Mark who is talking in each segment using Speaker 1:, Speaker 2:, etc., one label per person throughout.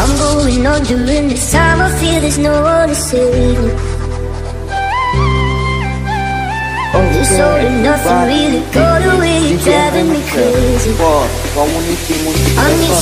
Speaker 1: I'm going on during this time, I feel there's no one to save me. Oh, this all and nothing really got away, you're driving me crazy. I need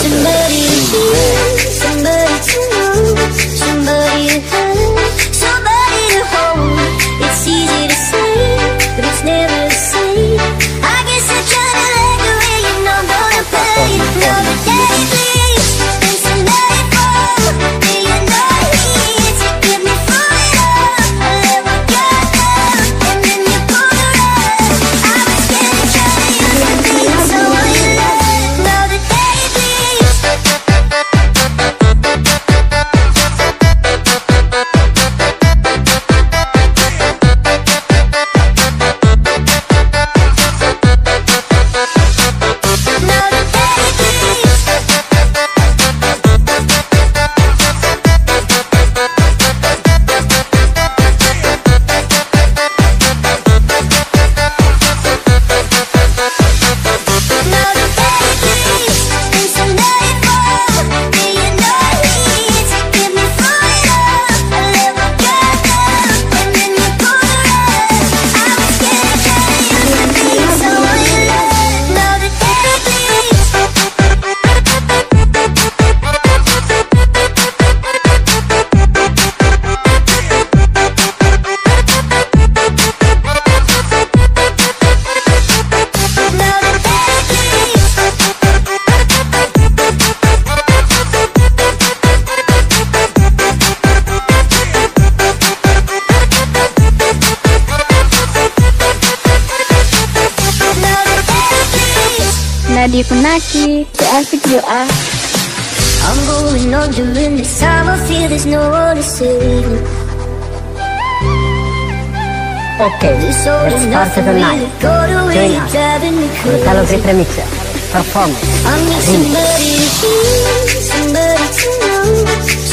Speaker 1: Nadi Funaki, to Africa you are. I'm going on during this time, I feel there's no one to save me.
Speaker 2: Okay,
Speaker 1: it's
Speaker 2: part
Speaker 1: of
Speaker 2: the night. Join us. Italo Great Remixer. Performance.
Speaker 1: I need somebody to hear, somebody to know.